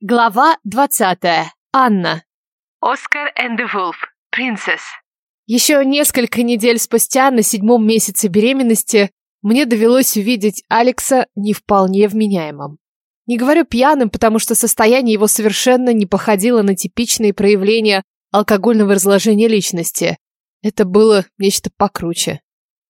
Глава двадцатая. Анна. Оскар and the Wolf. Princess. Еще несколько недель спустя, на седьмом месяце беременности, мне довелось увидеть Алекса не вполне вменяемым. Не говорю пьяным, потому что состояние его совершенно не походило на типичные проявления алкогольного разложения личности. Это было нечто покруче.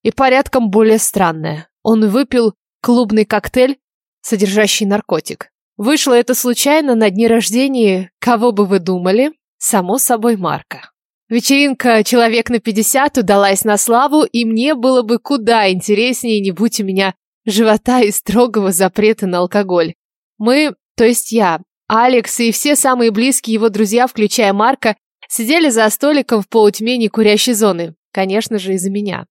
И порядком более странное. Он выпил клубный коктейль, содержащий наркотик. Вышло это случайно на дне рождения, кого бы вы думали? Само собой, Марка. Вечеринка «Человек на 50» удалась на славу, и мне было бы куда интереснее, не будь у меня живота и строгого запрета на алкоголь. Мы, то есть я, Алекс и все самые близкие его друзья, включая Марка, сидели за столиком в полутьме некурящей зоны. Конечно же, из-за меня.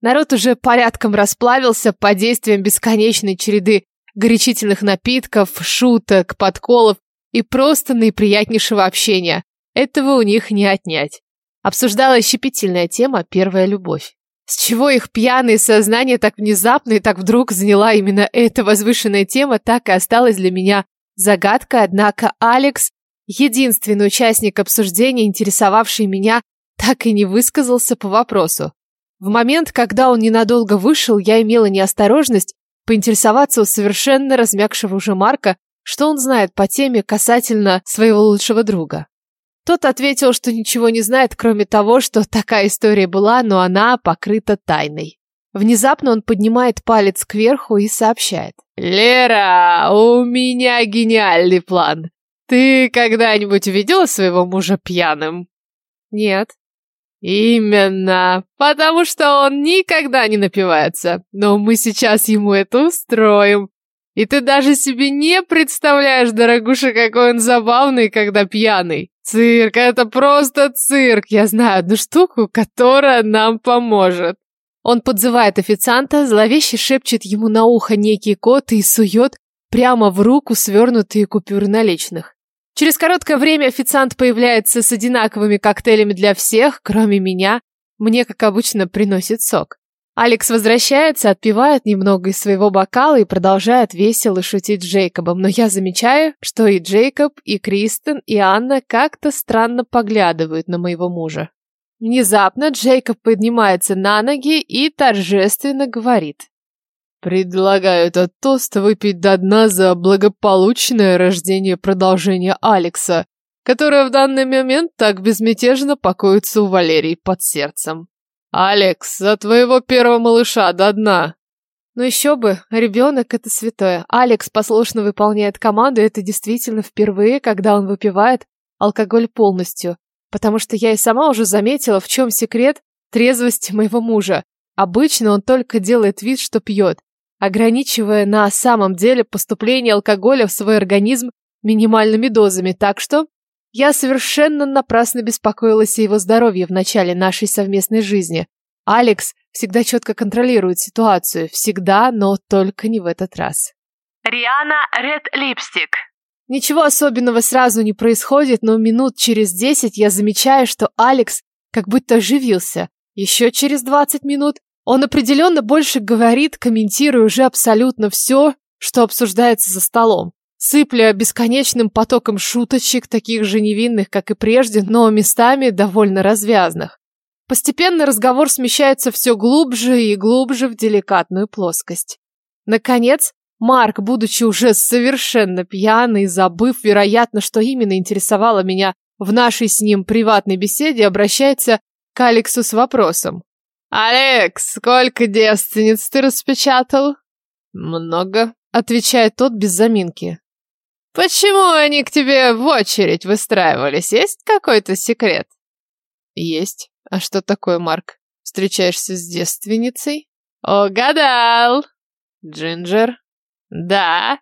Народ уже порядком расплавился под действием бесконечной череды горячительных напитков, шуток, подколов и просто наиприятнейшего общения. Этого у них не отнять. Обсуждалась щепетильная тема «Первая любовь». С чего их пьяное сознание так внезапно и так вдруг заняла именно эта возвышенная тема, так и осталась для меня загадкой, однако Алекс, единственный участник обсуждения, интересовавший меня, так и не высказался по вопросу. В момент, когда он ненадолго вышел, я имела неосторожность поинтересоваться у совершенно размягшего уже Марка, что он знает по теме касательно своего лучшего друга. Тот ответил, что ничего не знает, кроме того, что такая история была, но она покрыта тайной. Внезапно он поднимает палец кверху и сообщает. «Лера, у меня гениальный план. Ты когда-нибудь видела своего мужа пьяным?» «Нет». Именно, потому что он никогда не напивается. Но мы сейчас ему это устроим. И ты даже себе не представляешь, дорогуша, какой он забавный, когда пьяный. Цирк, это просто цирк. Я знаю одну штуку, которая нам поможет. Он подзывает официанта, зловеще шепчет ему на ухо некий код и сует прямо в руку свернутые купюры наличных. Через короткое время официант появляется с одинаковыми коктейлями для всех, кроме меня. Мне, как обычно, приносит сок. Алекс возвращается, отпивает немного из своего бокала и продолжает весело шутить с Джейкобом, но я замечаю, что и Джейкоб, и Кристен, и Анна как-то странно поглядывают на моего мужа. Внезапно Джейкоб поднимается на ноги и торжественно говорит. Предлагаю этот тост выпить до дна за благополучное рождение продолжения Алекса, которое в данный момент так безмятежно покоится у Валерии под сердцем. Алекс, за твоего первого малыша до дна. Ну еще бы, ребенок это святое. Алекс послушно выполняет команду, и это действительно впервые, когда он выпивает алкоголь полностью. Потому что я и сама уже заметила, в чем секрет трезвости моего мужа. Обычно он только делает вид, что пьет ограничивая на самом деле поступление алкоголя в свой организм минимальными дозами, так что я совершенно напрасно беспокоилась о его здоровье в начале нашей совместной жизни. Алекс всегда четко контролирует ситуацию, всегда, но только не в этот раз. Риана Ред Липстик. Ничего особенного сразу не происходит, но минут через десять я замечаю, что Алекс как будто оживился. Еще через двадцать минут он определенно больше говорит, комментируя уже абсолютно все, что обсуждается за столом, сыпля бесконечным потоком шуточек, таких же невинных, как и прежде, но местами довольно развязных. Постепенно разговор смещается все глубже и глубже в деликатную плоскость. Наконец, Марк, будучи уже совершенно пьяный, забыв, вероятно, что именно интересовало меня в нашей с ним приватной беседе, обращается к Алексу с вопросом. «Алекс, сколько девственниц ты распечатал?» «Много», — отвечает тот без заминки. «Почему они к тебе в очередь выстраивались? Есть какой-то секрет?» «Есть. А что такое, Марк? Встречаешься с девственницей?» «Угадал!» «Джинджер?» «Да».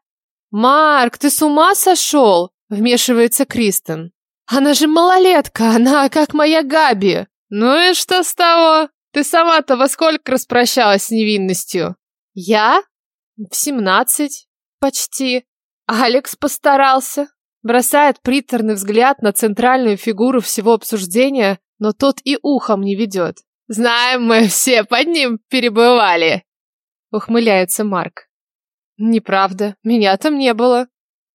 «Марк, ты с ума сошел?» — вмешивается Кристен. «Она же малолетка, она как моя Габи!» «Ну и что с того? Ты сама-то во сколько распрощалась с невинностью? Я? В семнадцать. Почти. Алекс постарался. Бросает приторный взгляд на центральную фигуру всего обсуждения, но тот и ухом не ведет. Знаем мы все, под ним перебывали. Ухмыляется Марк. Неправда, меня там не было.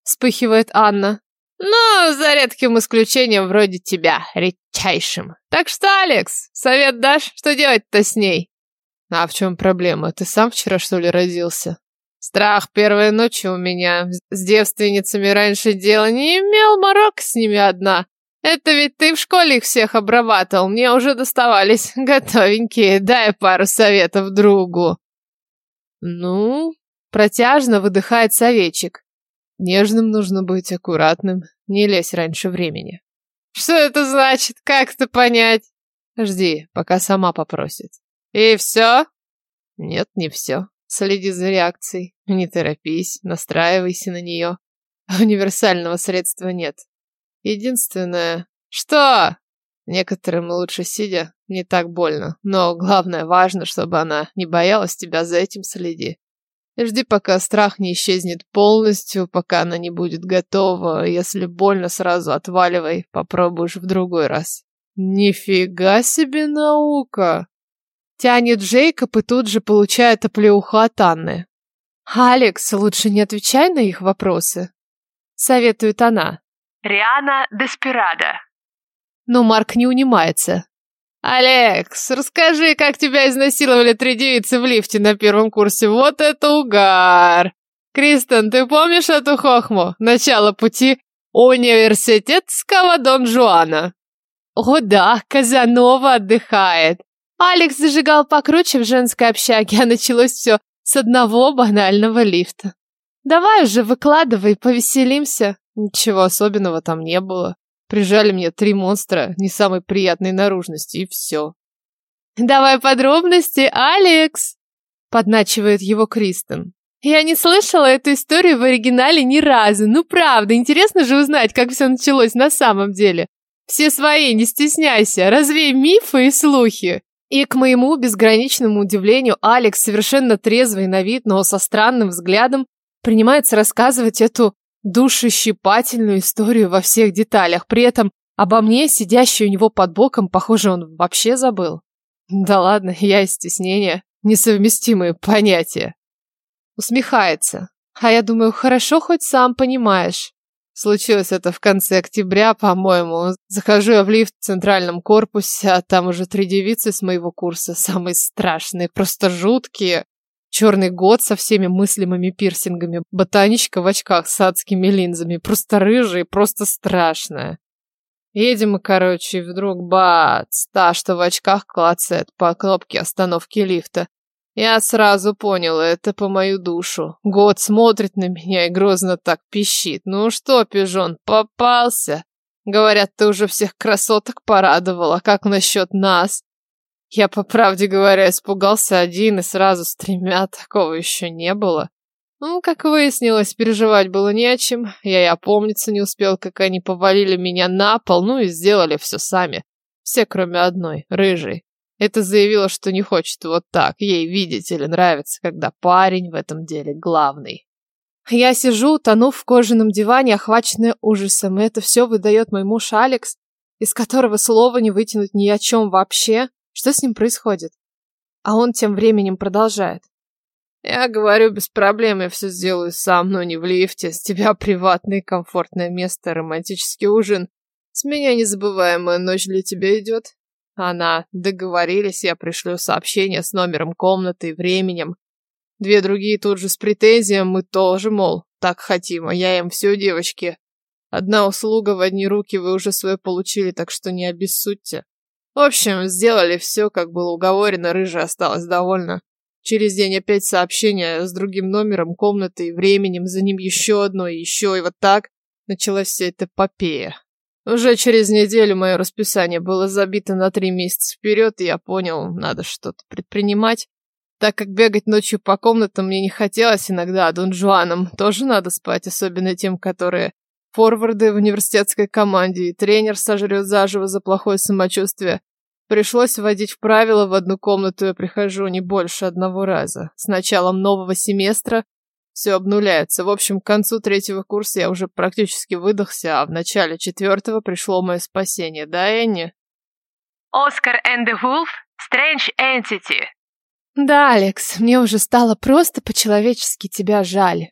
Вспыхивает Анна. Но за редким исключением вроде тебя, редчайшим. Так что, Алекс, совет дашь, что делать-то с ней? А в чем проблема? Ты сам вчера, что ли, родился? Страх первой ночи у меня. С девственницами раньше дела не имел, морок с ними одна. Это ведь ты в школе их всех обрабатывал, мне уже доставались готовенькие. Дай пару советов другу. Ну, протяжно выдыхает советчик. Нежным нужно быть, аккуратным, не лезь раньше времени. Что это значит? Как это понять? Жди, пока сама попросит. И все? Нет, не все. Следи за реакцией. Не торопись, настраивайся на нее. Универсального средства нет. Единственное... Что? Некоторым лучше сидя, не так больно. Но главное, важно, чтобы она не боялась тебя, за этим следи. Жди, пока страх не исчезнет полностью, пока она не будет готова. Если больно, сразу отваливай, попробуешь в другой раз. Нифига себе наука! Тянет Джейкоб и тут же получает оплеуху от Анны. «Алекс, лучше не отвечай на их вопросы», — советует она. Риана Деспирада. Но Марк не унимается. «Алекс, расскажи, как тебя изнасиловали три девицы в лифте на первом курсе. Вот это угар! Кристен, ты помнишь эту хохму? Начало пути университетского Дон Жуана». «О да, Казанова отдыхает. Алекс зажигал покруче в женской общаге, а началось все с одного банального лифта. Давай уже выкладывай, повеселимся». Ничего особенного там не было. Прижали мне три монстра не самой приятной наружности, и все. «Давай подробности, Алекс!» — подначивает его Кристен. «Я не слышала эту историю в оригинале ни разу. Ну правда, интересно же узнать, как все началось на самом деле. Все свои, не стесняйся, развей мифы и слухи». И к моему безграничному удивлению, Алекс, совершенно трезвый на вид, но со странным взглядом, принимается рассказывать эту душещипательную историю во всех деталях. При этом обо мне, сидящей у него под боком, похоже, он вообще забыл. Да ладно, я и стеснение. Несовместимые понятия. Усмехается. А я думаю, хорошо хоть сам понимаешь. Случилось это в конце октября, по-моему. Захожу я в лифт в центральном корпусе, а там уже три девицы с моего курса, самые страшные, просто жуткие. Черный год со всеми мыслимыми пирсингами, ботаничка в очках с адскими линзами, просто рыжая и просто страшная. Едем мы, короче, и вдруг бац, та, что в очках клацает по кнопке остановки лифта. Я сразу понял, это по мою душу. Год смотрит на меня и грозно так пищит. Ну что, пижон, попался? Говорят, ты уже всех красоток порадовала. Как насчет нас? Я, по правде говоря, испугался один и сразу с тремя, такого еще не было. Ну, как выяснилось, переживать было не о чем. Я и опомниться не успел, как они повалили меня на пол, ну и сделали все сами. Все, кроме одной, рыжей. Это заявила, что не хочет вот так. Ей видеть или нравится, когда парень в этом деле главный. Я сижу, тонув в кожаном диване, охваченная ужасом, и это все выдает мой муж Алекс, из которого слова не вытянуть ни о чем вообще. Что с ним происходит? А он тем временем продолжает. Я говорю, без проблем я все сделаю сам, но не в лифте. С тебя приватное комфортное место, романтический ужин. С меня незабываемая ночь для тебя идет. Она, договорились, я пришлю сообщение с номером комнаты и временем. Две другие тут же с претензией, мы тоже, мол, так хотим, а я им все, девочки. Одна услуга в одни руки вы уже свое получили, так что не обессудьте. В общем, сделали все, как было уговорено, рыжая осталась довольна. Через день опять сообщение с другим номером, комнатой, временем, за ним еще одно и еще, и вот так началась вся эта эпопея. Уже через неделю мое расписание было забито на три месяца вперед, и я понял, надо что-то предпринимать. Так как бегать ночью по комнатам мне не хотелось иногда, а Дон Жуанам тоже надо спать, особенно тем, которые форварды в университетской команде, и тренер сожрет заживо за плохое самочувствие. Пришлось вводить в правила в одну комнату я прихожу не больше одного раза. С началом нового семестра все обнуляется. В общем, к концу третьего курса я уже практически выдохся, а в начале четвертого пришло мое спасение. Да, Энни? Оскар and the Wolf Strange Entity. Да, Алекс, мне уже стало просто по-человечески тебя жаль.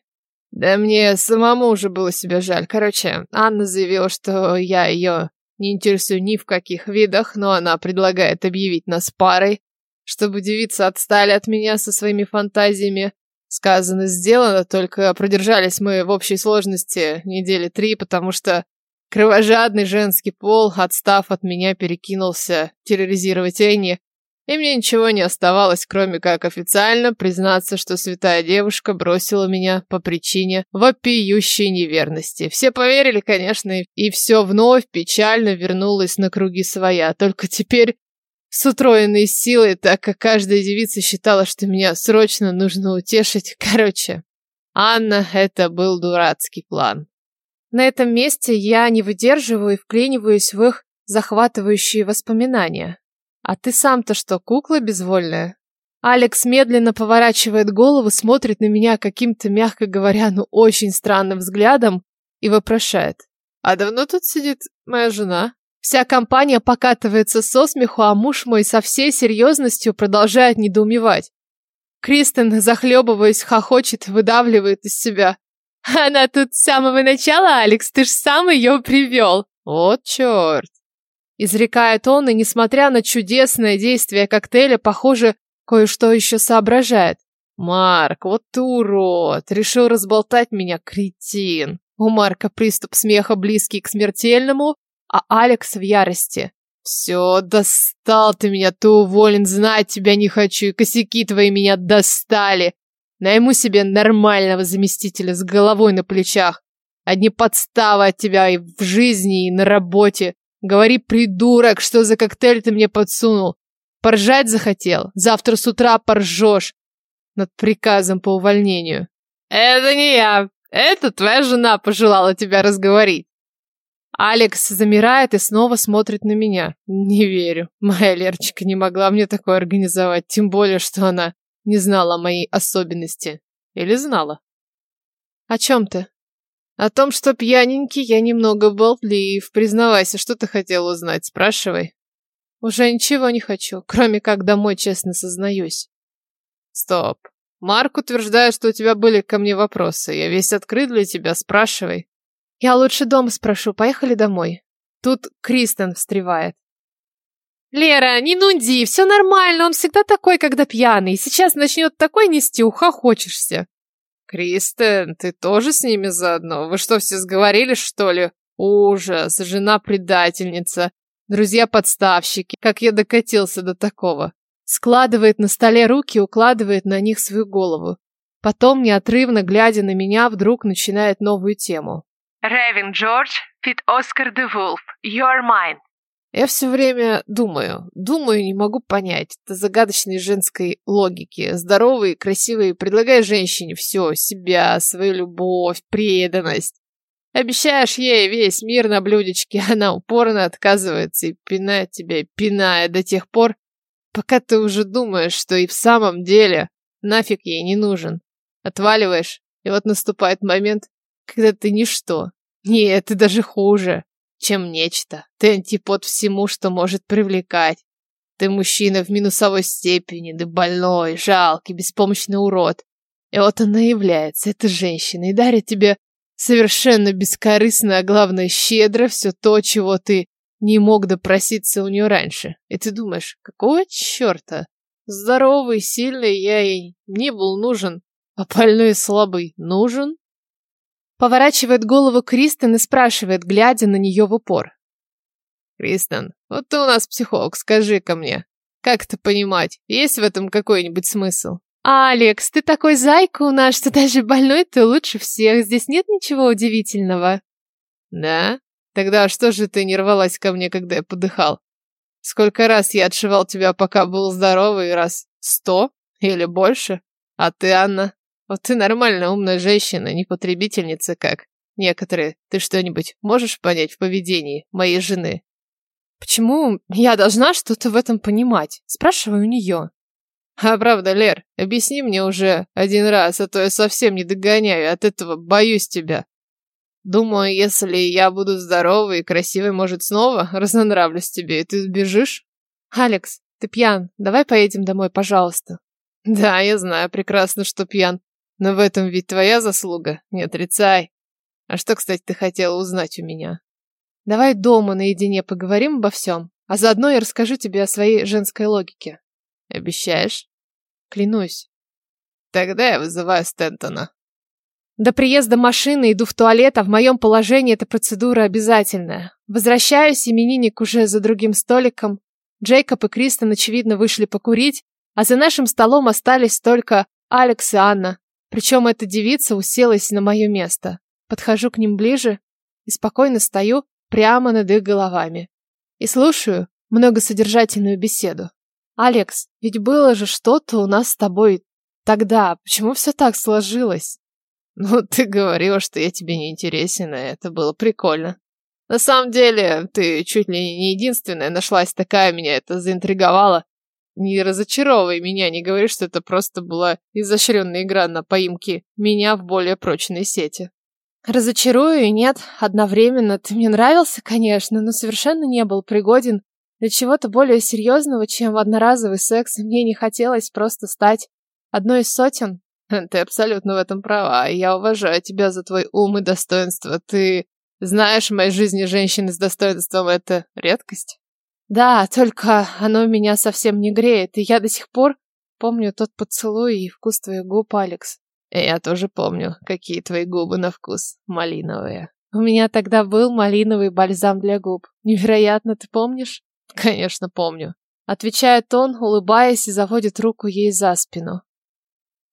Да мне самому уже было себя жаль. Короче, Анна заявила, что я ее не интересую ни в каких видах, но она предлагает объявить нас парой, чтобы девицы отстали от меня со своими фантазиями. Сказано, сделано, только продержались мы в общей сложности недели три, потому что кровожадный женский пол, отстав от меня, перекинулся терроризировать Энни, и мне ничего не оставалось, кроме как официально признаться, что святая девушка бросила меня по причине вопиющей неверности. Все поверили, конечно, и все вновь печально вернулось на круги своя. Только теперь с утроенной силой, так как каждая девица считала, что меня срочно нужно утешить. Короче, Анна, это был дурацкий план. На этом месте я не выдерживаю и вклиниваюсь в их захватывающие воспоминания. А ты сам-то что, кукла безвольная? Алекс медленно поворачивает голову, смотрит на меня каким-то, мягко говоря, ну очень странным взглядом и вопрошает. А давно тут сидит моя жена? Вся компания покатывается со смеху, а муж мой со всей серьезностью продолжает недоумевать. Кристен, захлебываясь, хохочет, выдавливает из себя. Она тут с самого начала, Алекс, ты ж сам ее привел. Вот черт. Изрекает он, и, несмотря на чудесное действие коктейля, похоже, кое-что еще соображает. «Марк, вот ты урод! Решил разболтать меня, кретин!» У Марка приступ смеха близкий к смертельному, а Алекс в ярости. «Все, достал ты меня, ты уволен, знать тебя не хочу, и косяки твои меня достали. Найму себе нормального заместителя с головой на плечах. Одни подставы от тебя и в жизни, и на работе. Говори, придурок, что за коктейль ты мне подсунул? Поржать захотел? Завтра с утра поржешь над приказом по увольнению. Это не я. Это твоя жена пожелала тебя разговорить. Алекс замирает и снова смотрит на меня. Не верю. Моя Лерочка не могла мне такое организовать, тем более, что она не знала моей особенности. Или знала? О чем ты? О том, что пьяненький, я немного болтлив. Признавайся, что ты хотел узнать, спрашивай. Уже ничего не хочу, кроме как домой честно сознаюсь. Стоп. Марк утверждает, что у тебя были ко мне вопросы. Я весь открыт для тебя, спрашивай. Я лучше дома спрошу, поехали домой. Тут Кристен встревает. Лера, не нуди, все нормально, он всегда такой, когда пьяный. Сейчас начнет такой нести, ухохочешься. Кристен, ты тоже с ними заодно? Вы что, все сговорились, что ли? Ужас, жена-предательница, друзья-подставщики. Как я докатился до такого? Складывает на столе руки, укладывает на них свою голову. Потом, неотрывно глядя на меня, вдруг начинает новую тему. Ревин Джордж, fit Оскар де Вулф, you're mine. Я все время думаю, думаю, не могу понять. Это загадочной женской логики. Здоровый, красивый, предлагай женщине все, себя, свою любовь, преданность. Обещаешь ей весь мир на блюдечке, она упорно отказывается и пинает тебя, пиная до тех пор, пока ты уже думаешь, что и в самом деле нафиг ей не нужен. Отваливаешь, и вот наступает момент, когда ты ничто. Нет, ты даже хуже чем нечто. Ты антипод всему, что может привлекать. Ты мужчина в минусовой степени, ты больной, жалкий, беспомощный урод. И вот она является, эта женщина, и дарит тебе совершенно бескорыстно, а главное, щедро все то, чего ты не мог допроситься у нее раньше. И ты думаешь, какого черта? Здоровый, сильный я ей не был нужен, а больной и слабый нужен? Поворачивает голову Кристен и спрашивает, глядя на нее в упор. «Кристен, вот ты у нас психолог, скажи-ка мне, как это понимать, есть в этом какой-нибудь смысл?» «Алекс, ты такой зайка у нас, что даже больной ты лучше всех, здесь нет ничего удивительного». «Да? Тогда что же ты не рвалась ко мне, когда я подыхал? Сколько раз я отшивал тебя, пока был здоровый, раз сто или больше? А ты, Анна, вот ты нормальная умная женщина, не потребительница, как некоторые. Ты что-нибудь можешь понять в поведении моей жены? Почему я должна что-то в этом понимать? Спрашиваю у нее. А правда, Лер, объясни мне уже один раз, а то я совсем не догоняю, от этого боюсь тебя. Думаю, если я буду здоровой и красивой, может, снова разнонравлюсь тебе, и ты сбежишь? Алекс, ты пьян, давай поедем домой, пожалуйста. Да, я знаю прекрасно, что пьян. Но в этом ведь твоя заслуга, не отрицай. А что, кстати, ты хотела узнать у меня? Давай дома наедине поговорим обо всем, а заодно я расскажу тебе о своей женской логике. Обещаешь? Клянусь. Тогда я вызываю Стентона. До приезда машины иду в туалет, а в моем положении эта процедура обязательная. Возвращаюсь, именинник уже за другим столиком. Джейкоб и Кристен, очевидно, вышли покурить, а за нашим столом остались только Алекс и Анна. Причем эта девица уселась на мое место. Подхожу к ним ближе и спокойно стою прямо над их головами. И слушаю многосодержательную беседу. «Алекс, ведь было же что-то у нас с тобой тогда. Почему все так сложилось?» Ну, ты говорила, что я тебе не интересен, и это было прикольно. На самом деле, ты чуть ли не единственная нашлась такая, меня это заинтриговало. Не разочаровывай меня, не говори, что это просто была изощренная игра на поимки меня в более прочной сети. Разочарую и нет, одновременно. Ты мне нравился, конечно, но совершенно не был пригоден для чего-то более серьезного, чем одноразовый секс, мне не хотелось просто стать одной из сотен, Ты абсолютно в этом права, и я уважаю тебя за твой ум и достоинство. Ты знаешь, в моей жизни женщины с достоинством — это редкость. Да, только оно меня совсем не греет, и я до сих пор помню тот поцелуй и вкус твоих губ, Алекс. Я тоже помню, какие твои губы на вкус, малиновые. У меня тогда был малиновый бальзам для губ. Невероятно, ты помнишь? Конечно, помню. Отвечает он, улыбаясь, и заводит руку ей за спину.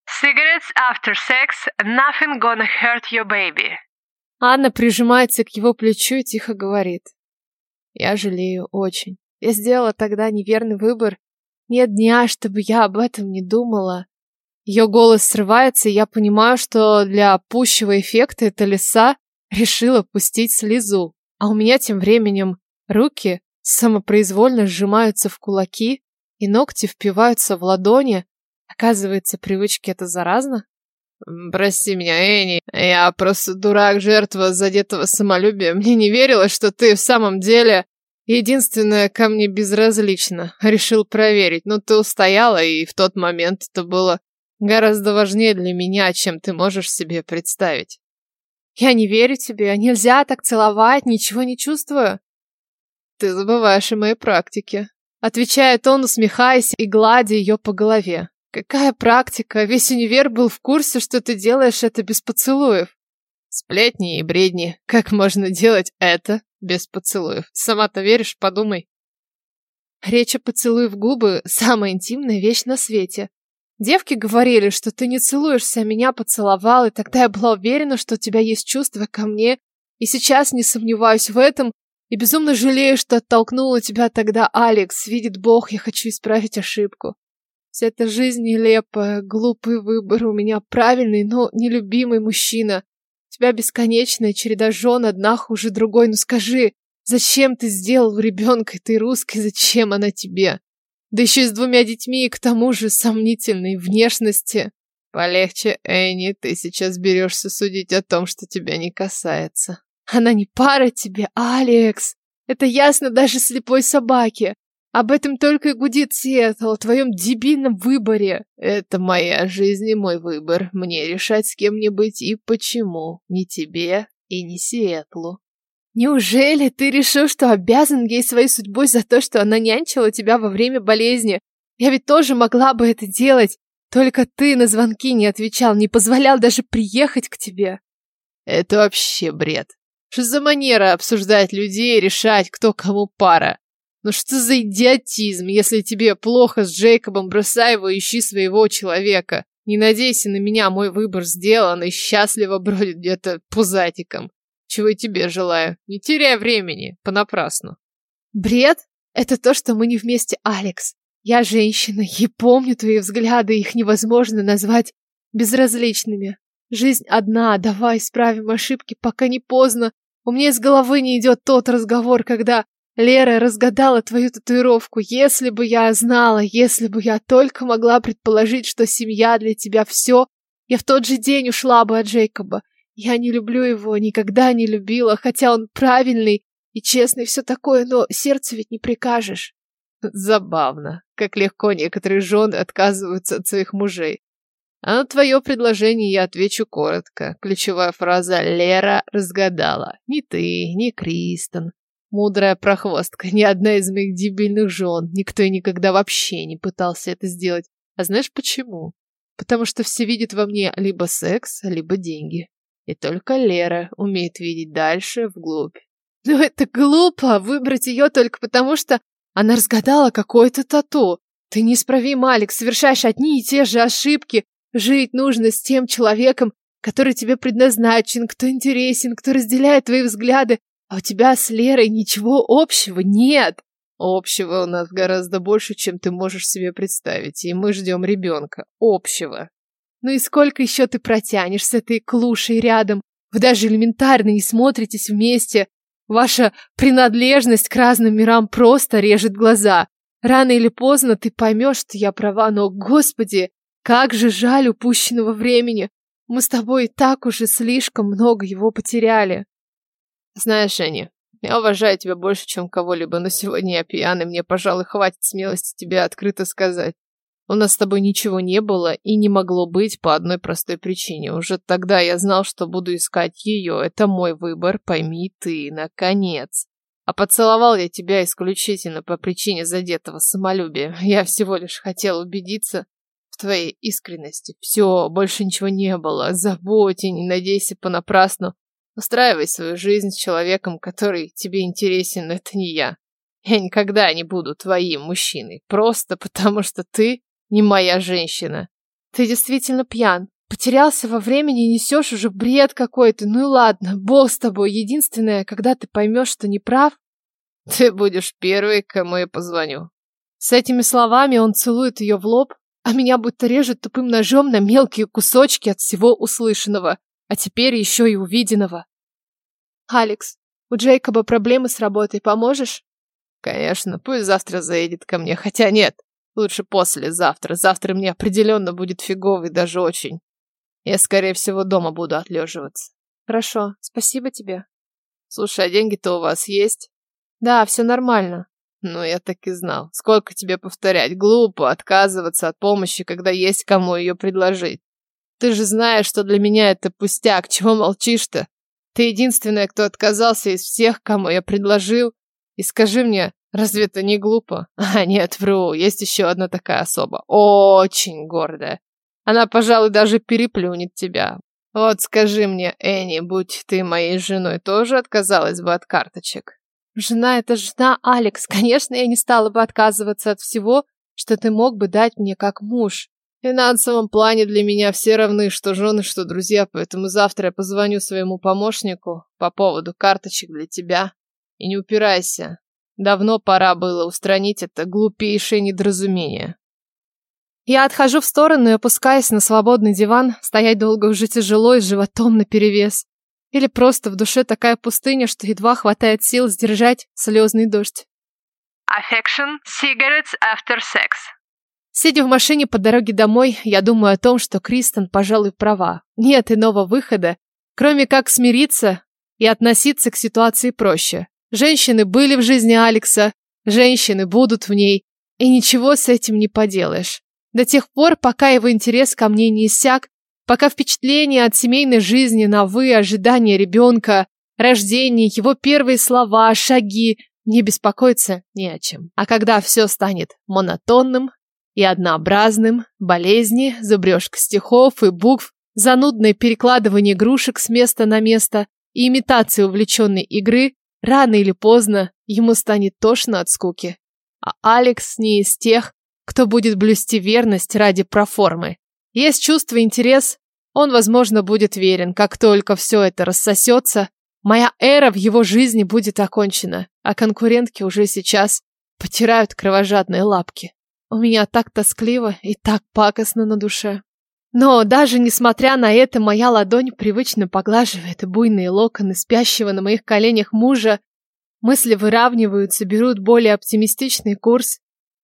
Cigarettes after sex, nothing gonna hurt your baby. Анна прижимается к его плечу и тихо говорит. Я жалею очень. Я сделала тогда неверный выбор. Нет дня, чтобы я об этом не думала. Ее голос срывается, и я понимаю, что для пущего эффекта эта лиса решила пустить слезу. А у меня тем временем руки самопроизвольно сжимаются в кулаки, и ногти впиваются в ладони, Оказывается, привычки это заразно? Прости меня, Энни, я просто дурак, жертва задетого самолюбия. Мне не верилось, что ты в самом деле единственная ко мне безразлична. Решил проверить, но ты устояла, и в тот момент это было гораздо важнее для меня, чем ты можешь себе представить. Я не верю тебе, нельзя так целовать, ничего не чувствую. Ты забываешь о моей практике. Отвечает он, усмехаясь и гладя ее по голове. Какая практика? Весь универ был в курсе, что ты делаешь это без поцелуев. Сплетни и бредни. Как можно делать это без поцелуев? Сама-то веришь? Подумай. Речь о поцелуе в губы – самая интимная вещь на свете. Девки говорили, что ты не целуешься, а меня поцеловал, и тогда я была уверена, что у тебя есть чувства ко мне, и сейчас не сомневаюсь в этом, и безумно жалею, что оттолкнула тебя тогда, Алекс. Видит Бог, я хочу исправить ошибку. Вся эта жизнь нелепая, глупый выбор. У меня правильный, но нелюбимый мужчина. Тебя бесконечная череда жен, одна хуже другой. Ну скажи, зачем ты сделал ребенка этой русской? Зачем она тебе? Да еще и с двумя детьми, и к тому же сомнительной внешности. Полегче, Энни, ты сейчас берешься судить о том, что тебя не касается. Она не пара тебе, Алекс. Это ясно даже слепой собаке. Об этом только и гудит Сиэтл, о твоем дебильном выборе. Это моя жизнь и мой выбор. Мне решать, с кем мне быть и почему. Не тебе и не Сиэтлу. Неужели ты решил, что обязан ей своей судьбой за то, что она нянчила тебя во время болезни? Я ведь тоже могла бы это делать. Только ты на звонки не отвечал, не позволял даже приехать к тебе. Это вообще бред. Что за манера обсуждать людей решать, кто кому пара? Ну что за идиотизм? Если тебе плохо с Джейкобом, бросай его, ищи своего человека. Не надейся на меня, мой выбор сделан и счастливо бродит где-то пузатиком. Чего и тебе желаю. Не теряй времени, понапрасну. Бред? Это то, что мы не вместе, Алекс. Я женщина и помню твои взгляды, их невозможно назвать безразличными. Жизнь одна, давай исправим ошибки, пока не поздно. У меня из головы не идет тот разговор, когда Лера разгадала твою татуировку. Если бы я знала, если бы я только могла предположить, что семья для тебя все, я в тот же день ушла бы от Джейкоба. Я не люблю его, никогда не любила, хотя он правильный и честный, все такое, но сердце ведь не прикажешь. Забавно, как легко некоторые жены отказываются от своих мужей. А на твое предложение я отвечу коротко. Ключевая фраза «Лера разгадала». Ни ты, ни Кристен. Мудрая прохвостка, ни одна из моих дебильных жен. Никто и никогда вообще не пытался это сделать. А знаешь почему? Потому что все видят во мне либо секс, либо деньги. И только Лера умеет видеть дальше, вглубь. Но ну, это глупо, выбрать ее только потому, что она разгадала какое-то тату. Ты неисправим, Алекс, совершаешь одни и те же ошибки. Жить нужно с тем человеком, который тебе предназначен, кто интересен, кто разделяет твои взгляды. А у тебя с Лерой ничего общего нет. Общего у нас гораздо больше, чем ты можешь себе представить, и мы ждем ребенка. Общего. Ну и сколько еще ты протянешь с этой клушей рядом? Вы даже элементарно не смотритесь вместе. Ваша принадлежность к разным мирам просто режет глаза. Рано или поздно ты поймешь, что я права, но, господи, как же жаль упущенного времени. Мы с тобой и так уже слишком много его потеряли. Знаешь, Женя, я уважаю тебя больше, чем кого-либо, но сегодня я пьяный, мне, пожалуй, хватит смелости тебе открыто сказать. У нас с тобой ничего не было и не могло быть по одной простой причине. Уже тогда я знал, что буду искать ее. Это мой выбор, пойми ты, наконец. А поцеловал я тебя исключительно по причине задетого самолюбия. Я всего лишь хотел убедиться в твоей искренности. Все, больше ничего не было. Забудь и не надейся понапрасну. Устраивай свою жизнь с человеком, который тебе интересен, но это не я. Я никогда не буду твоим мужчиной, просто потому что ты не моя женщина. Ты действительно пьян. Потерялся во времени и несешь уже бред какой-то. Ну и ладно, бог с тобой. Единственное, когда ты поймешь, что не прав... Ты будешь первой, кому я позвоню. С этими словами он целует ее в лоб, а меня будто режет тупым ножом на мелкие кусочки от всего услышанного, а теперь еще и увиденного. Алекс, у Джейкоба проблемы с работой, поможешь? Конечно, пусть завтра заедет ко мне, хотя нет, Лучше послезавтра. Завтра мне определенно будет фиговый, даже очень. Я, скорее всего, дома буду отлеживаться. Хорошо, спасибо тебе. Слушай, а деньги-то у вас есть? Да, все нормально. Ну, я так и знал. Сколько тебе повторять? Глупо отказываться от помощи, когда есть кому ее предложить. Ты же знаешь, что для меня это пустяк. Чего молчишь-то? Ты единственная, кто отказался из всех, кому я предложил. И скажи мне, Разве это не глупо? А нет, вру, есть еще одна такая особа. Очень гордая. Она, пожалуй, даже переплюнет тебя. Вот скажи мне, Энни, будь ты моей женой, тоже отказалась бы от карточек? Жена — это жена, Алекс. Конечно, я не стала бы отказываться от всего, что ты мог бы дать мне как муж. В финансовом плане для меня все равны, что жены, что друзья, поэтому завтра я позвоню своему помощнику по поводу карточек для тебя. И не упирайся, Давно пора было устранить это глупейшее недоразумение. Я отхожу в сторону и опускаюсь на свободный диван. Стоять долго уже тяжело и животом наперевес. Или просто в душе такая пустыня, что едва хватает сил сдержать слезный дождь. Affection, cigarettes after sex. Сидя в машине по дороге домой, я думаю о том, что Кристен, пожалуй, права. Нет иного выхода, кроме как смириться и относиться к ситуации проще. Женщины были в жизни Алекса, женщины будут в ней, и ничего с этим не поделаешь. До тех пор, пока его интерес ко мне не иссяк, пока впечатление от семейной жизни на «вы», ожидание ребенка, рождение, его первые слова, шаги, не беспокоиться ни о чем. А когда все станет монотонным и однообразным, болезни, зубрежка стихов и букв, занудное перекладывание игрушек с места на место и имитация увлеченной игры, Рано или поздно ему станет тошно от скуки. А Алекс не из тех, кто будет блюсти верность ради проформы. Есть чувство интерес, он, возможно, будет верен. Как только все это рассосется, моя эра в его жизни будет окончена, а конкурентки уже сейчас потирают кровожадные лапки. У меня так тоскливо и так пакостно на душе. Но даже несмотря на это, моя ладонь привычно поглаживает буйные локоны спящего на моих коленях мужа. Мысли выравниваются, берут более оптимистичный курс.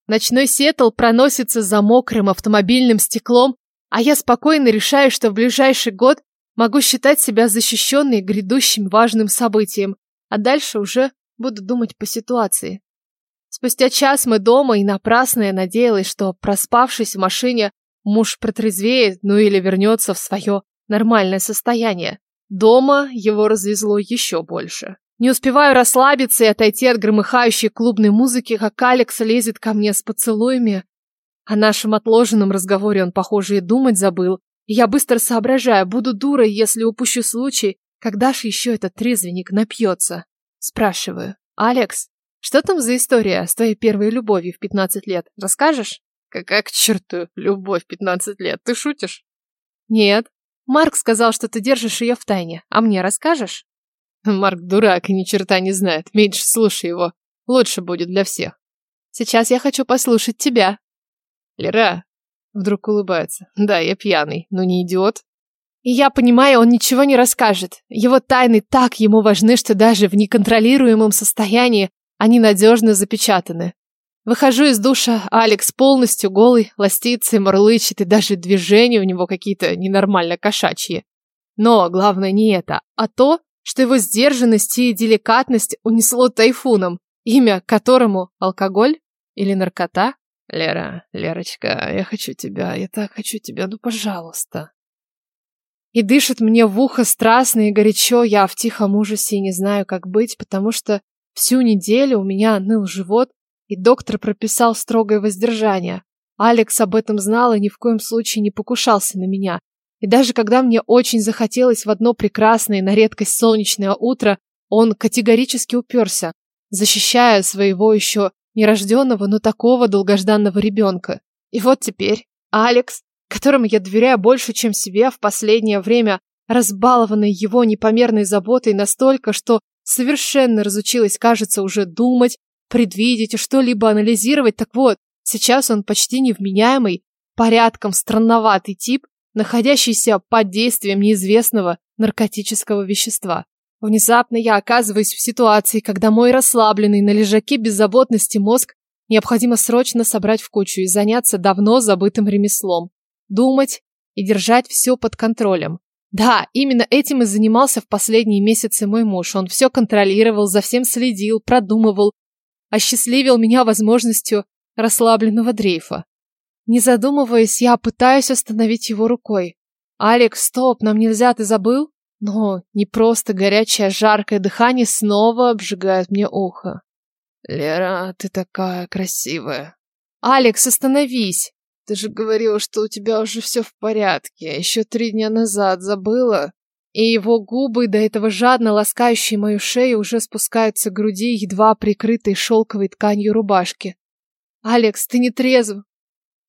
Ночной сетл проносится за мокрым автомобильным стеклом, а я спокойно решаю, что в ближайший год могу считать себя защищенной грядущим важным событием, а дальше уже буду думать по ситуации. Спустя час мы дома, и напрасно я надеялась, что, проспавшись в машине, муж протрезвеет, ну или вернется в свое нормальное состояние. Дома его развезло еще больше. Не успеваю расслабиться и отойти от громыхающей клубной музыки, как Алекс лезет ко мне с поцелуями. О нашем отложенном разговоре он, похоже, и думать забыл. И я быстро соображаю, буду дурой, если упущу случай, когда же еще этот трезвенник напьется. Спрашиваю. «Алекс, что там за история с твоей первой любовью в 15 лет? Расскажешь?» «Какая к черту любовь в 15 лет? Ты шутишь?» «Нет. Марк сказал, что ты держишь ее в тайне. А мне расскажешь?» Марк дурак и ни черта не знает. Меньше слушай его. Лучше будет для всех. Сейчас я хочу послушать тебя. Лера вдруг улыбается. Да, я пьяный, но не идиот. И я понимаю, он ничего не расскажет. Его тайны так ему важны, что даже в неконтролируемом состоянии они надежно запечатаны. Выхожу из душа, Алекс полностью голый, ластится и мурлычет, и даже движения у него какие-то ненормально кошачьи. Но главное не это, а то, что его сдержанность и деликатность унесло тайфуном, имя которому алкоголь или наркота? Лера, Лерочка, я хочу тебя, я так хочу тебя, ну пожалуйста. И дышит мне в ухо страстно и горячо, я в тихом ужасе и не знаю, как быть, потому что всю неделю у меня ныл живот, и доктор прописал строгое воздержание. Алекс об этом знал и ни в коем случае не покушался на меня. И даже когда мне очень захотелось в одно прекрасное на редкость солнечное утро, он категорически уперся, защищая своего еще нерожденного, но такого долгожданного ребенка. И вот теперь Алекс, которому я доверяю больше, чем себе, в последнее время разбалованный его непомерной заботой настолько, что совершенно разучилась, кажется, уже думать, предвидеть что-либо анализировать. Так вот, сейчас он почти невменяемый, порядком странноватый тип, находящийся под действием неизвестного наркотического вещества. Внезапно я оказываюсь в ситуации, когда мой расслабленный на лежаке беззаботности мозг необходимо срочно собрать в кучу и заняться давно забытым ремеслом. Думать и держать все под контролем. Да, именно этим и занимался в последние месяцы мой муж. Он все контролировал, за всем следил, продумывал, осчастливил меня возможностью расслабленного дрейфа. Не задумываясь, я пытаюсь остановить его рукой. «Алекс, стоп, нам нельзя, ты забыл?» Но не просто горячее, жаркое дыхание снова обжигает мне ухо. «Лера, ты такая красивая!» «Алекс, остановись!» «Ты же говорила, что у тебя уже все в порядке. Еще три дня назад забыла?» И его губы, до этого жадно ласкающие мою шею, уже спускаются к груди, едва прикрытой шелковой тканью рубашки. «Алекс, ты не трезв.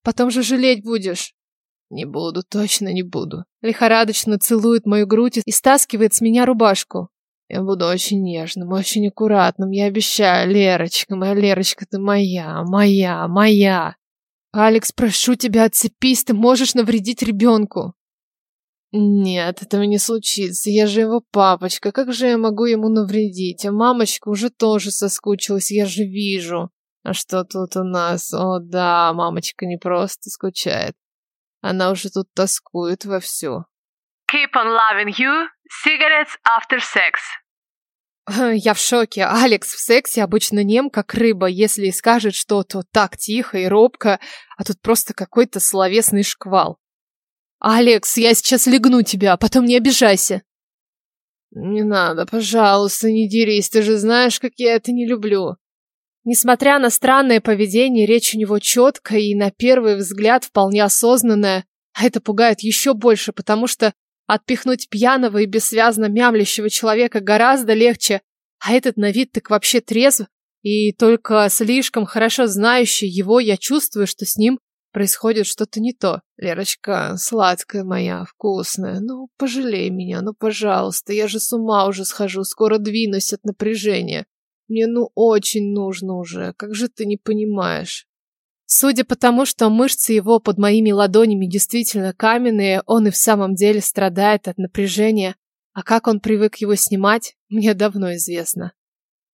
Потом же жалеть будешь. Не буду, точно не буду. Лихорадочно целует мою грудь и стаскивает с меня рубашку. Я буду очень нежным, очень аккуратным, я обещаю, Лерочка, моя Лерочка, ты моя, моя, моя. Алекс, прошу тебя, отцепись, ты можешь навредить ребенку. Нет, этого не случится, я же его папочка, как же я могу ему навредить? А мамочка уже тоже соскучилась, я же вижу. А что тут у нас? О, да, мамочка не просто скучает. Она уже тут тоскует вовсю. Keep on loving you. Cigarettes after sex. Я в шоке. Алекс в сексе обычно нем, как рыба. Если скажет что-то так тихо и робко, а тут просто какой-то словесный шквал. Алекс, я сейчас легну тебя, а потом не обижайся. Не надо, пожалуйста, не дерись. Ты же знаешь, как я это не люблю. Несмотря на странное поведение, речь у него четкая и на первый взгляд вполне осознанная, а это пугает еще больше, потому что отпихнуть пьяного и бессвязно мямлящего человека гораздо легче, а этот на вид так вообще трезв, и только слишком хорошо знающий его я чувствую, что с ним происходит что-то не то. Лерочка, сладкая моя, вкусная, ну пожалей меня, ну пожалуйста, я же с ума уже схожу, скоро двинусь от напряжения. Мне ну очень нужно уже, как же ты не понимаешь? Судя по тому, что мышцы его под моими ладонями действительно каменные, он и в самом деле страдает от напряжения. А как он привык его снимать, мне давно известно.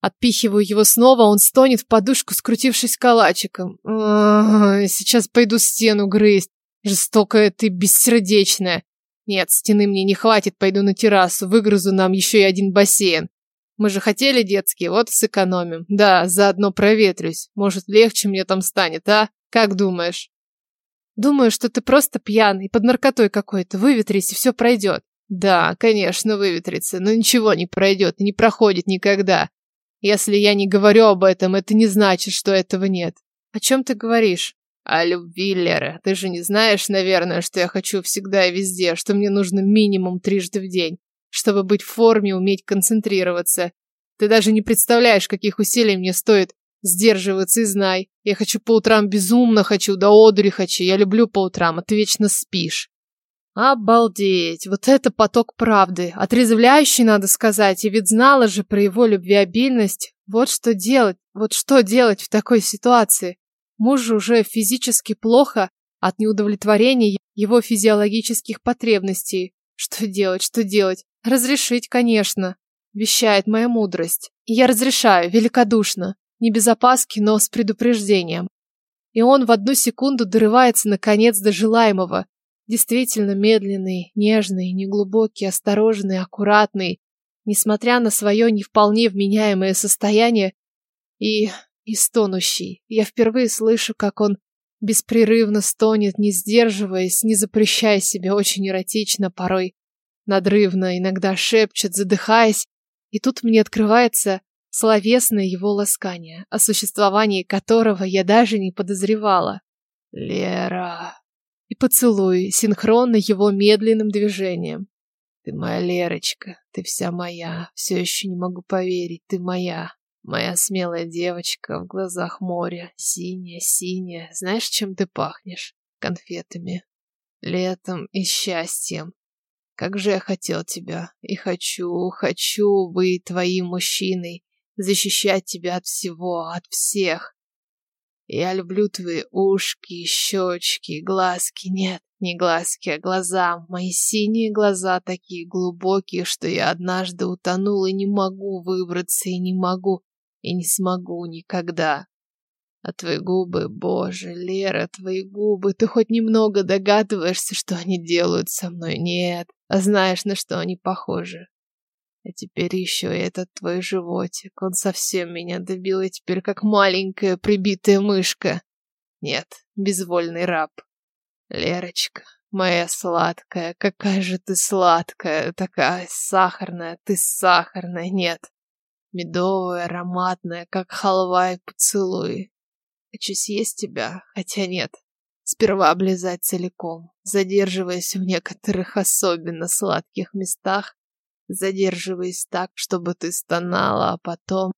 Отпихиваю его снова, он стонет в подушку, скрутившись калачиком. Сейчас пойду стену грызть. Жестокая ты, бессердечная. Нет, стены мне не хватит, пойду на террасу, выгрызу нам еще и один бассейн. Мы же хотели детские, вот сэкономим. Да, заодно проветрюсь. Может, легче мне там станет, а? Как думаешь? Думаю, что ты просто пьяный, под наркотой какой-то. Выветрись, и все пройдет. Да, конечно, выветрится, но ничего не пройдет и не проходит никогда. Если я не говорю об этом, это не значит, что этого нет. О чем ты говоришь? О любви, Лера. Ты же не знаешь, наверное, что я хочу всегда и везде, что мне нужно минимум трижды в день, чтобы быть в форме, уметь концентрироваться. Ты даже не представляешь, каких усилий мне стоит сдерживаться и знай. Я хочу по утрам безумно хочу, до одури хочу. Я люблю по утрам, а ты вечно спишь. Обалдеть, вот это поток правды. Отрезвляющий, надо сказать, и ведь знала же про его любвеобильность. Вот что делать, вот что делать в такой ситуации. Мужу уже физически плохо от неудовлетворения его физиологических потребностей. Что делать, что делать? Разрешить, конечно, вещает моя мудрость. И я разрешаю, великодушно. Не без опаски, но с предупреждением. И он в одну секунду дорывается наконец до желаемого, Действительно медленный, нежный, неглубокий, осторожный, аккуратный, несмотря на свое не вполне вменяемое состояние и... и стонущий. Я впервые слышу, как он беспрерывно стонет, не сдерживаясь, не запрещая себе, очень эротично, порой надрывно, иногда шепчет, задыхаясь, и тут мне открывается словесное его ласкание, о существовании которого я даже не подозревала. «Лера!» и поцелуй, синхронно его медленным движением. Ты моя Лерочка, ты вся моя, все еще не могу поверить, ты моя. Моя смелая девочка, в глазах море, синяя, синяя. Знаешь, чем ты пахнешь? Конфетами. Летом и счастьем. Как же я хотел тебя. И хочу, хочу быть твоим мужчиной. Защищать тебя от всего, от всех. Я люблю твои ушки, щечки, глазки. Нет, не глазки, а глаза. Мои синие глаза такие глубокие, что я однажды утонул и не могу выбраться, и не могу, и не смогу никогда. А твои губы, боже, Лера, твои губы, ты хоть немного догадываешься, что они делают со мной? Нет, а знаешь, на что они похожи? А теперь еще и этот твой животик. Он совсем меня добил, и теперь как маленькая прибитая мышка. Нет, безвольный раб. Лерочка, моя сладкая, какая же ты сладкая, такая сахарная, ты сахарная, нет. Медовая, ароматная, как халва и поцелуй. Хочу съесть тебя, хотя нет. Сперва облизать целиком, задерживаясь в некоторых особенно сладких местах, задерживаясь так, чтобы ты стонала, а потом...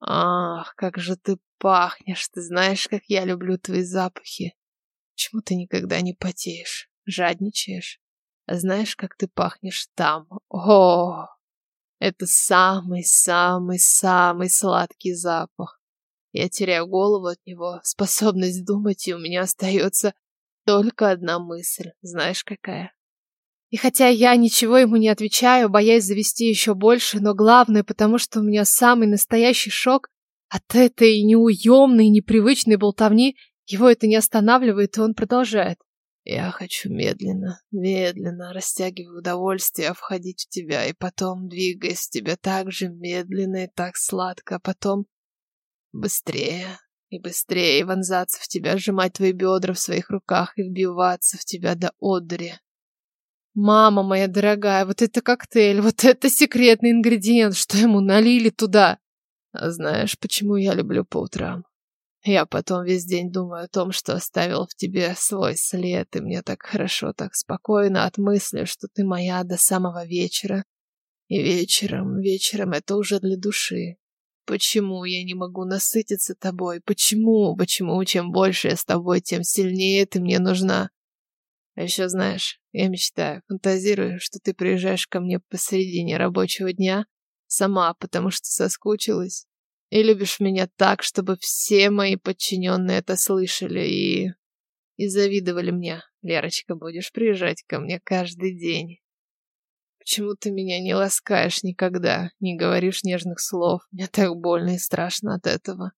Ах, как же ты пахнешь, ты знаешь, как я люблю твои запахи. Почему ты никогда не потеешь, жадничаешь? А знаешь, как ты пахнешь там? О, это самый-самый-самый сладкий запах. Я теряю голову от него, способность думать, и у меня остается только одна мысль. Знаешь, какая? И хотя я ничего ему не отвечаю, боясь завести еще больше, но главное, потому что у меня самый настоящий шок от этой неуемной, непривычной болтовни, его это не останавливает, и он продолжает. Я хочу медленно, медленно, растягивая удовольствие, входить в тебя, и потом, двигаясь в тебя так же медленно и так сладко, а потом быстрее и быстрее и вонзаться в тебя, сжимать твои бедра в своих руках и вбиваться в тебя до одури. Мама моя дорогая, вот это коктейль, вот это секретный ингредиент, что ему налили туда. А знаешь, почему я люблю по утрам? Я потом весь день думаю о том, что оставил в тебе свой след, и мне так хорошо, так спокойно от мысли, что ты моя до самого вечера. И вечером, вечером это уже для души. Почему я не могу насытиться тобой? Почему? Почему? Чем больше я с тобой, тем сильнее ты мне нужна. А еще знаешь, я мечтаю, фантазирую, что ты приезжаешь ко мне посредине рабочего дня сама, потому что соскучилась. И любишь меня так, чтобы все мои подчиненные это слышали и... и завидовали мне. Лерочка, будешь приезжать ко мне каждый день. Почему ты меня не ласкаешь никогда, не говоришь нежных слов? Мне так больно и страшно от этого.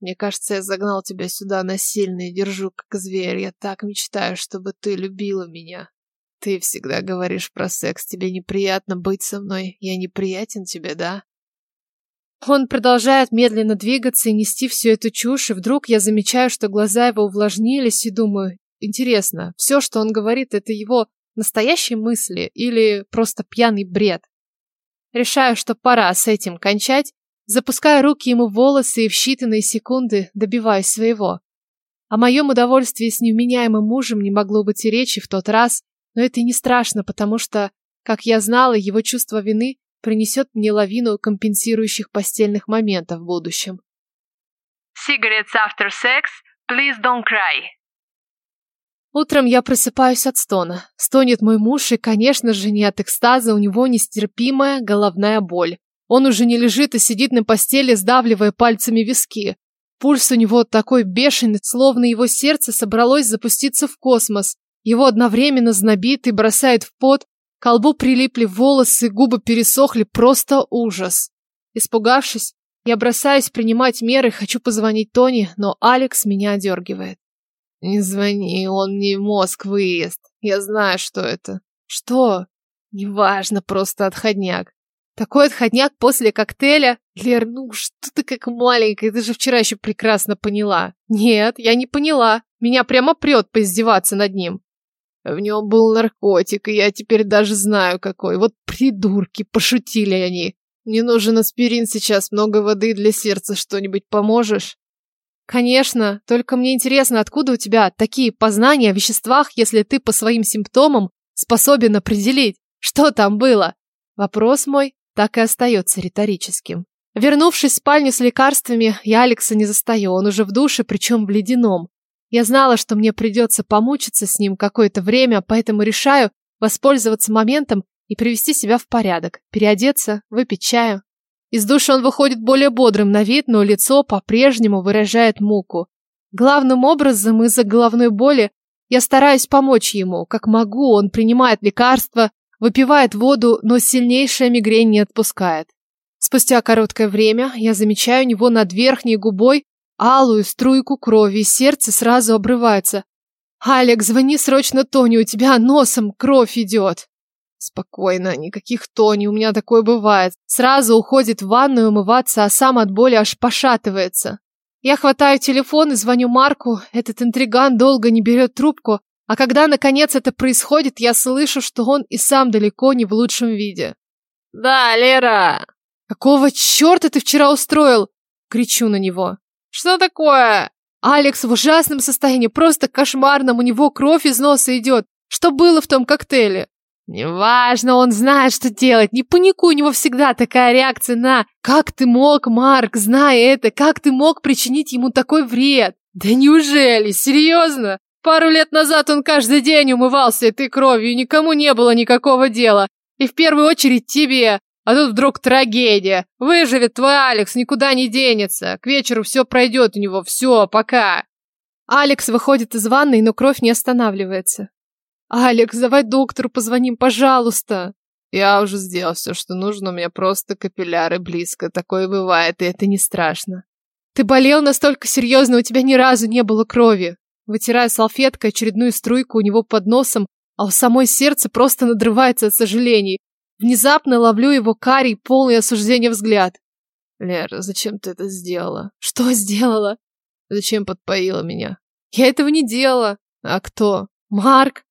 Мне кажется, я загнал тебя сюда насильно и держу как зверь. Я так мечтаю, чтобы ты любила меня. Ты всегда говоришь про секс. Тебе неприятно быть со мной. Я неприятен тебе, да? Он продолжает медленно двигаться и нести всю эту чушь, и вдруг я замечаю, что глаза его увлажнились, и думаю, интересно, все, что он говорит, это его настоящие мысли или просто пьяный бред? Решаю, что пора с этим кончать, запуская руки ему в волосы и в считанные секунды добиваюсь своего. О моем удовольствии с невменяемым мужем не могло быть и речи в тот раз, но это и не страшно, потому что, как я знала, его чувство вины принесет мне лавину компенсирующих постельных моментов в будущем. Cigarettes after sex, please don't cry. Утром я просыпаюсь от стона. Стонет мой муж, и, конечно же, не от экстаза, у него нестерпимая головная боль. Он уже не лежит, а сидит на постели, сдавливая пальцами виски. Пульс у него такой бешеный, словно его сердце собралось запуститься в космос. Его одновременно знобит и бросает в пот, колбу прилипли волосы, губы пересохли, просто ужас. Испугавшись, я бросаюсь принимать меры, хочу позвонить Тони, но Алекс меня одергивает. Не звони, он мне мозг выезд. Я знаю, что это. Что? Неважно, просто отходняк. Такой отходняк после коктейля? Лер, ну что ты как маленькая, ты же вчера еще прекрасно поняла. Нет, я не поняла. Меня прямо прет поиздеваться над ним. В нем был наркотик, и я теперь даже знаю какой. Вот придурки, пошутили они. Мне нужен аспирин сейчас, много воды для сердца, что-нибудь поможешь? Конечно, только мне интересно, откуда у тебя такие познания о веществах, если ты по своим симптомам способен определить, что там было? Вопрос мой так и остается риторическим. Вернувшись в спальню с лекарствами, я Алекса не застаю, он уже в душе, причем в ледяном. Я знала, что мне придется помучиться с ним какое-то время, поэтому решаю воспользоваться моментом и привести себя в порядок, переодеться, выпить чаю. Из души он выходит более бодрым на вид, но лицо по-прежнему выражает муку. Главным образом из-за головной боли я стараюсь помочь ему, как могу, он принимает лекарства, выпивает воду, но сильнейшая мигрень не отпускает. Спустя короткое время я замечаю у него над верхней губой алую струйку крови, и сердце сразу обрывается. «Алекс, звони срочно Тони, у тебя носом кровь идет!» Спокойно, никаких Тони, у меня такое бывает. Сразу уходит в ванную умываться, а сам от боли аж пошатывается. Я хватаю телефон и звоню Марку. Этот интриган долго не берет трубку, а когда наконец это происходит, я слышу, что он и сам далеко не в лучшем виде. «Да, Лера!» «Какого черта ты вчера устроил?» Кричу на него. «Что такое?» Алекс в ужасном состоянии, просто кошмарном, у него кровь из носа идет. Что было в том коктейле? Неважно, он знает, что делать. Не паникуй, у него всегда такая реакция на «Как ты мог, Марк, зная это, как ты мог причинить ему такой вред?» Да неужели? Серьезно? Пару лет назад он каждый день умывался этой кровью, и никому не было никакого дела. И в первую очередь тебе. А тут вдруг трагедия. Выживет твой Алекс, никуда не денется. К вечеру все пройдет у него. Все, пока. Алекс выходит из ванной, но кровь не останавливается. «Алекс, давай доктору позвоним, пожалуйста!» «Я уже сделал все, что нужно, у меня просто капилляры близко. Такое бывает, и это не страшно». «Ты болел настолько серьезно, у тебя ни разу не было крови!» Вытирая салфеткой очередную струйку у него под носом, а у самой сердце просто надрывается от сожалений. Внезапно ловлю его карий, полный осуждения взгляд. «Лера, зачем ты это сделала?» «Что сделала?» «Зачем подпоила меня?» «Я этого не делала». «А кто?» «Марк».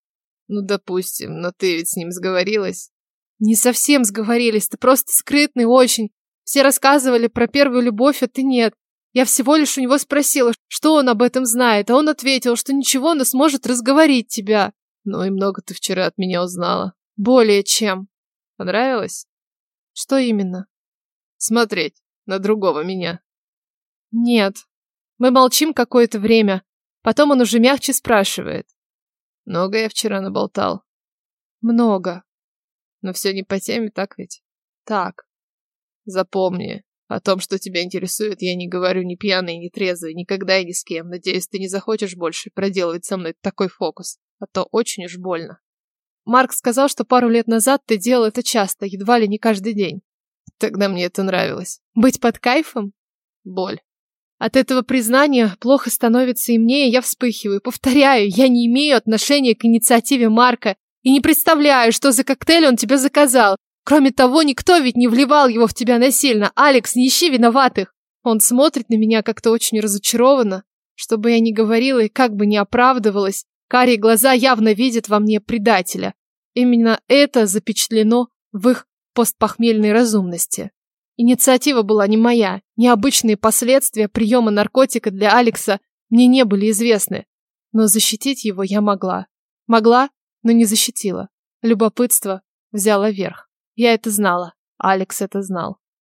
Ну, допустим, но ты ведь с ним сговорилась? Не совсем сговорились, ты просто скрытный очень. Все рассказывали про первую любовь, а ты нет. Я всего лишь у него спросила, что он об этом знает, а он ответил, что ничего, но сможет разговорить тебя. Ну и много ты вчера от меня узнала. Более чем. Понравилось? Что именно? Смотреть на другого меня. Нет. Мы молчим какое-то время. Потом он уже мягче спрашивает. Много я вчера наболтал. Много. Но все не по теме, так ведь? Так. Запомни, о том, что тебя интересует, я не говорю ни пьяный, ни трезвый, никогда и ни с кем. Надеюсь, ты не захочешь больше проделывать со мной такой фокус, а то очень уж больно. Марк сказал, что пару лет назад ты делал это часто, едва ли не каждый день. Тогда мне это нравилось. Быть под кайфом? Боль. От этого признания плохо становится и мне, и я вспыхиваю. Повторяю, я не имею отношения к инициативе Марка и не представляю, что за коктейль он тебе заказал. Кроме того, никто ведь не вливал его в тебя насильно. Алекс, не ищи виноватых. Он смотрит на меня как-то очень разочарованно. Что бы я ни говорила и как бы ни оправдывалась, Карие глаза явно видят во мне предателя. Именно это запечатлено в их постпохмельной разумности. Инициатива была не моя. Необычные последствия приема наркотика для Алекса мне не были известны. Но защитить его я могла. Могла, но не защитила. Любопытство взяло верх. Я это знала. Алекс это знал.